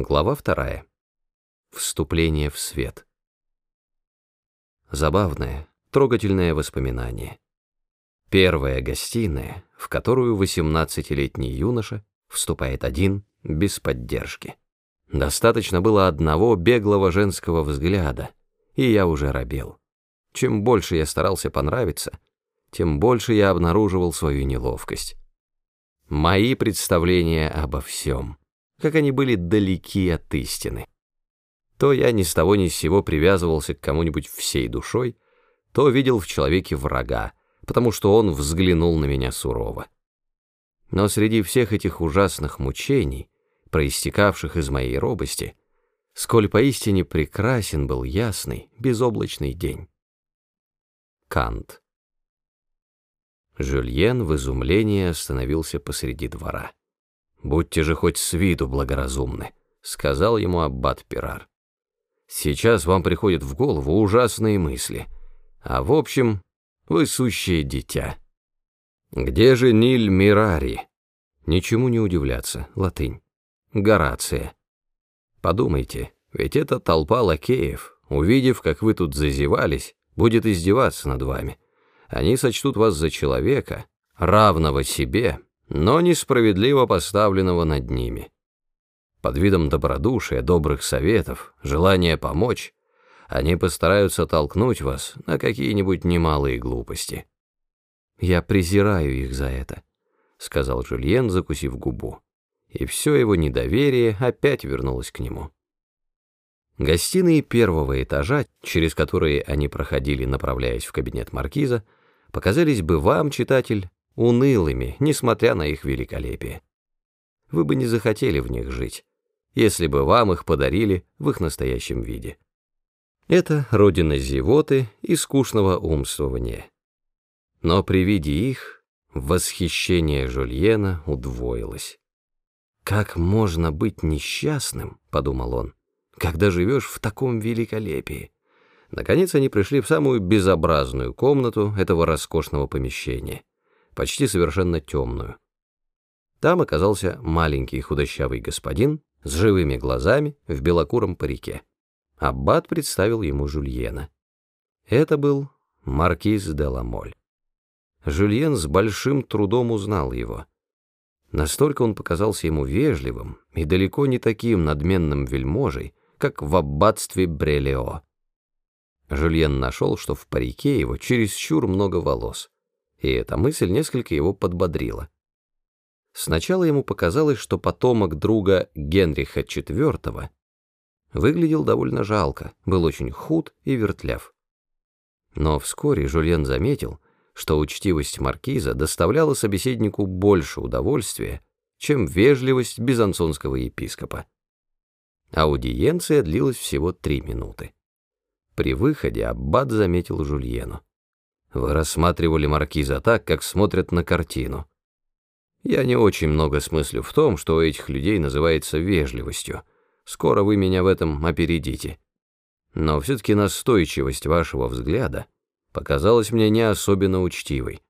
Глава вторая. Вступление в свет. Забавное, трогательное воспоминание. Первая гостиная, в которую восемнадцатилетний юноша вступает один, без поддержки. Достаточно было одного беглого женского взгляда, и я уже робел. Чем больше я старался понравиться, тем больше я обнаруживал свою неловкость. Мои представления обо всем, как они были далеки от истины. То я ни с того ни с сего привязывался к кому-нибудь всей душой, то видел в человеке врага, потому что он взглянул на меня сурово. Но среди всех этих ужасных мучений, проистекавших из моей робости, сколь поистине прекрасен был ясный, безоблачный день. Кант. Жюльен в изумлении остановился посреди двора. «Будьте же хоть с виду благоразумны», — сказал ему аббат Пирар. «Сейчас вам приходят в голову ужасные мысли, а в общем, вы сущее дитя». «Где же Ниль Мирари?» Ничему не удивляться, латынь. Горация. Подумайте, ведь эта толпа лакеев, увидев, как вы тут зазевались, будет издеваться над вами. Они сочтут вас за человека, равного себе, но несправедливо поставленного над ними. Под видом добродушия, добрых советов, желания помочь, они постараются толкнуть вас на какие-нибудь немалые глупости. «Я презираю их за это», — сказал Жюльен, закусив губу. И все его недоверие опять вернулось к нему. Гостиные первого этажа, через которые они проходили, направляясь в кабинет маркиза, показались бы вам, читатель, унылыми, несмотря на их великолепие. Вы бы не захотели в них жить, если бы вам их подарили в их настоящем виде. Это родина зевоты и скучного умствования. Но при виде их восхищение Жульена удвоилось. «Как можно быть несчастным?» — подумал он, — «когда живешь в таком великолепии». Наконец они пришли в самую безобразную комнату этого роскошного помещения, почти совершенно темную. Там оказался маленький худощавый господин с живыми глазами в белокуром парике. Аббат представил ему Жульена. Это был маркиз де Ламоль. Жульен с большим трудом узнал его. Настолько он показался ему вежливым и далеко не таким надменным вельможей, как в аббатстве Брелео. Жюльен нашел, что в парике его чересчур много волос, и эта мысль несколько его подбодрила. Сначала ему показалось, что потомок друга Генриха IV выглядел довольно жалко, был очень худ и вертляв. Но вскоре Жюльен заметил, что учтивость маркиза доставляла собеседнику больше удовольствия, чем вежливость бизансонского епископа. Аудиенция длилась всего три минуты. При выходе Аббат заметил Жульену. «Вы рассматривали маркиза так, как смотрят на картину. Я не очень много смыслю в том, что у этих людей называется вежливостью. Скоро вы меня в этом опередите. Но все-таки настойчивость вашего взгляда показалась мне не особенно учтивой.